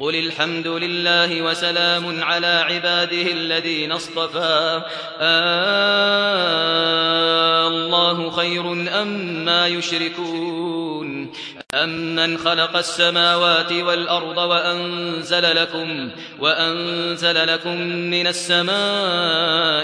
قل الحمد لله وسلام على عباده الذين اصطفى آه الله خير أم ما يشركون أمن خلق السماوات والأرض وأنزل لكم وأنزل لكم من السماء ماء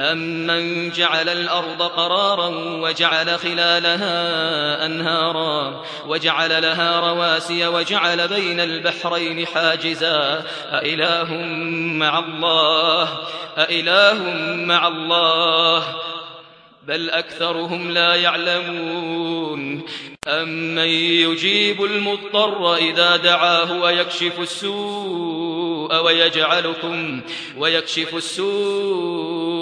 أمن جعل الأرض قرارا وجعل خلالها أنهارا وجعل لها رواسي وجعل بين البحرين حاجزا أإله مع الله أإله مع الله بل أكثرهم لا يعلمون أمن يجيب المضطر إذا دعاه ويكشف السوء ويجعلكم ويكشف السوء